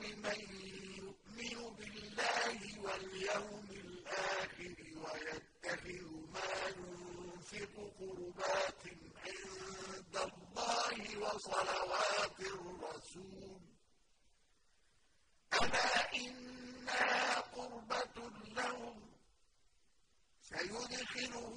بمن يؤمن بالله واليوم الآخر ويتخذ ما ينفق قربات عند الله وصلوات الرسول. ألا إنها قربة لهم. سيدخلهم